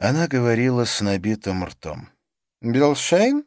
Она говорила с набитым ртом. «Билшейн?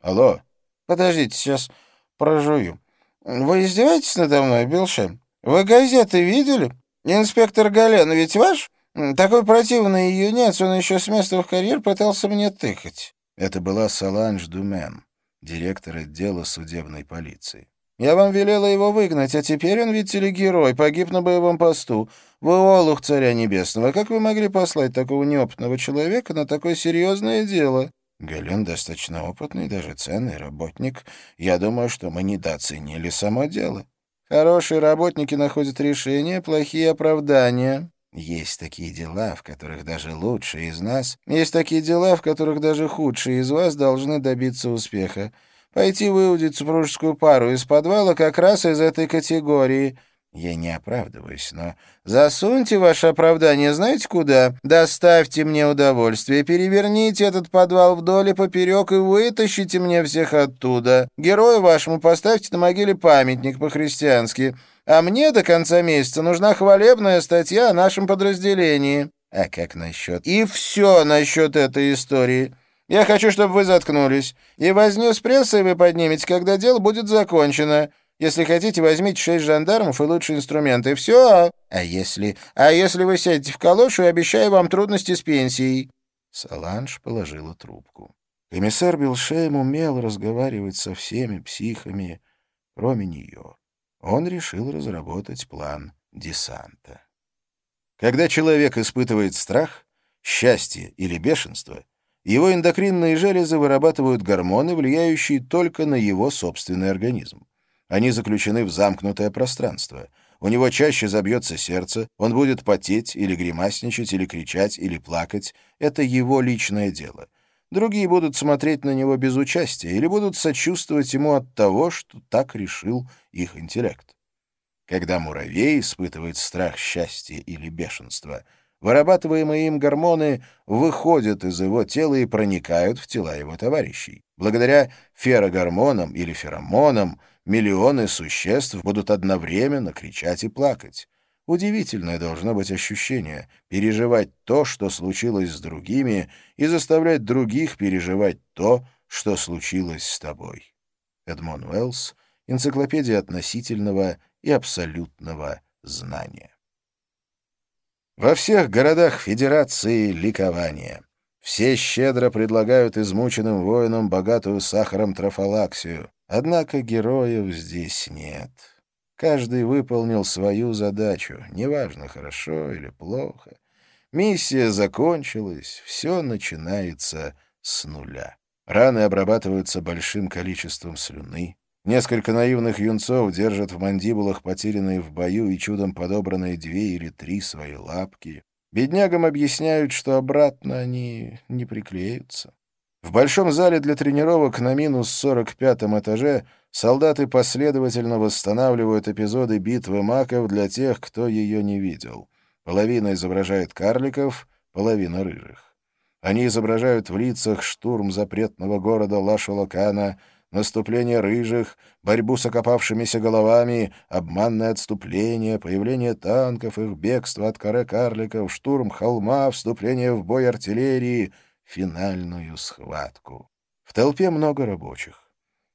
Алло, Подождите, сейчас прожую. Вы издеваетесь надо мной, Билшейн? Вы газеты видели? Инспектор Гален ведь ваш? Такой противный юнец, он еще с места в карьер пытался мне тыкать». это была Саланж Думен, директор отдела судебной полиции. Я вам велела его выгнать, а теперь он, видите ли, герой, погиб на боевом посту. Вы олух царя небесного. Как вы могли послать такого неопытного человека на такое серьезное дело?» Гален достаточно опытный, даже ценный работник. Я думаю, что мы недооценили само дело. Хорошие работники находят решения, плохие — оправдания. Есть такие дела, в которых даже лучшие из нас... Есть такие дела, в которых даже худшие из вас должны добиться успеха пойти выудить супружескую пару из подвала как раз из этой категории. Я не оправдываюсь, но засуньте ваше оправдание знаете куда? Доставьте мне удовольствие, переверните этот подвал вдоль и поперек и вытащите мне всех оттуда. Герою вашему поставьте на могиле памятник по-христиански. А мне до конца месяца нужна хвалебная статья о нашем подразделении. А как насчет... И все насчет этой истории. Я хочу, чтобы вы заткнулись. И возню с прессой вы поднимете, когда дело будет закончено. Если хотите, возьмите шесть жандармов и лучшие инструменты. Все. А если... А если вы сядете в калошу, я обещаю вам трудности с пенсией». Саланж положила трубку. Комиссар Билшейм умел разговаривать со всеми психами, кроме нее. Он решил разработать план десанта. Когда человек испытывает страх, счастье или бешенство — его эндокринные железы вырабатывают гормоны, влияющие только на его собственный организм. Они заключены в замкнутое пространство. У него чаще забьется сердце, он будет потеть или гримасничать, или кричать, или плакать. Это его личное дело. Другие будут смотреть на него без участия или будут сочувствовать ему от того, что так решил их интеллект. Когда муравей испытывает страх, счастье или бешенство — Вырабатываемые им гормоны выходят из его тела и проникают в тела его товарищей. Благодаря ферогормонам или феромонам миллионы существ будут одновременно кричать и плакать. Удивительное должно быть ощущение — переживать то, что случилось с другими, и заставлять других переживать то, что случилось с тобой. Эдмон Уэллс, Энциклопедия относительного и абсолютного знания. Во всех городах Федерации ликование. Все щедро предлагают измученным воинам богатую сахаром трофалаксию. Однако героев здесь нет. Каждый выполнил свою задачу, неважно, хорошо или плохо. Миссия закончилась, все начинается с нуля. Раны обрабатываются большим количеством слюны, Несколько наивных юнцов держат в мандибулах потерянные в бою и чудом подобранные две или три свои лапки. Беднягам объясняют, что обратно они не приклеются. В большом зале для тренировок на минус 45 этаже солдаты последовательно восстанавливают эпизоды битвы маков для тех, кто ее не видел. Половина изображает карликов, половина — рыжих. Они изображают в лицах штурм запретного города Лашалакана — наступление рыжих, борьбу с окопавшимися головами, обманное отступление, появление танков, их бегство от каре карликов, штурм холма, вступление в бой артиллерии, финальную схватку. В толпе много рабочих.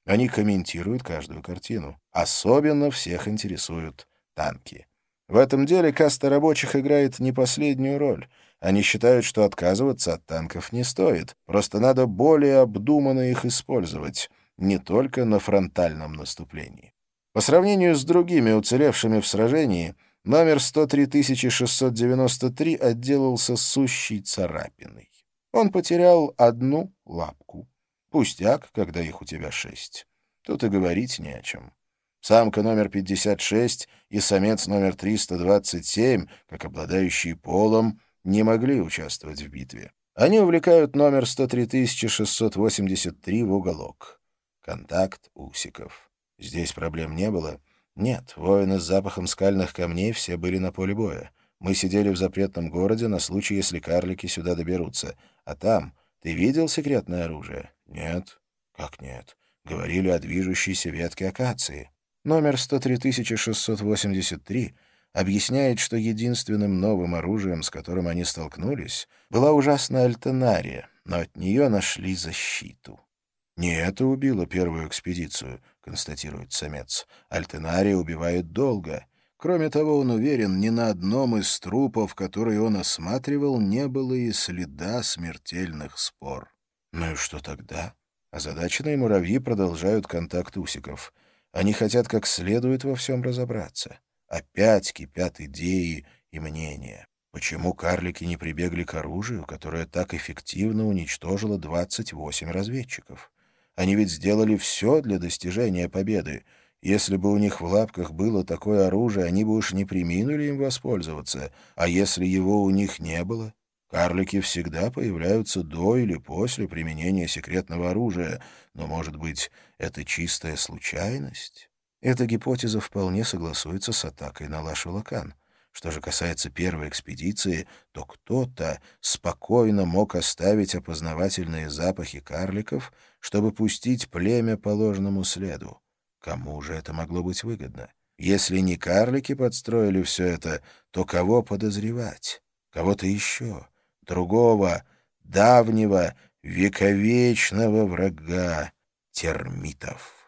Они комментируют каждую картину. Особенно всех интересуют танки. В этом деле каста рабочих играет не последнюю роль. Они считают, что отказываться от танков не стоит, просто надо более обдуманно их использовать не только на фронтальном наступлении. По сравнению с другими уцелевшими в сражении, номер 103693 отделался сущей царапиной. Он потерял одну лапку. Пустяк, когда их у тебя шесть. Тут и говорить не о чем. Самка номер 56 и самец номер 327, как обладающие полом, не могли участвовать в битве. Они увлекают номер 103683 в уголок. Контакт усиков. Здесь проблем не было? Нет, воины с запахом скальных камней все были на поле боя. Мы сидели в запретном городе на случай, если карлики сюда доберутся. А там... Ты видел секретное оружие? Нет. Как нет? Говорили о движущейся ветке акации. Номер 103683 объясняет, что единственным новым оружием, с которым они столкнулись, была ужасная альтенария, но от нее нашли защиту. «Не это убило первую экспедицию», — констатирует самец. «Альтенария убивает долго». Кроме того, он уверен, ни на одном из трупов, которые он осматривал, не было и следа смертельных спор. Ну и что тогда? Озадаченные муравьи продолжают контакт усиков. Они хотят как следует во всем разобраться. Опять кипят идеи и мнения. Почему карлики не прибегли к оружию, которое так эффективно уничтожило 28 разведчиков? Они ведь сделали все для достижения победы. Если бы у них в лапках было такое оружие, они бы уж не приминули им воспользоваться. А если его у них не было? Карлики всегда появляются до или после применения секретного оружия, но, может быть, это чистая случайность? Эта гипотеза вполне согласуется с атакой на Лаш-Улакан. Что же касается первой экспедиции, то кто-то спокойно мог оставить опознавательные запахи карликов, чтобы пустить племя по ложному следу. Кому же это могло быть выгодно? Если не карлики подстроили все это, то кого подозревать? Кого-то еще? Другого, давнего, вековечного врага термитов.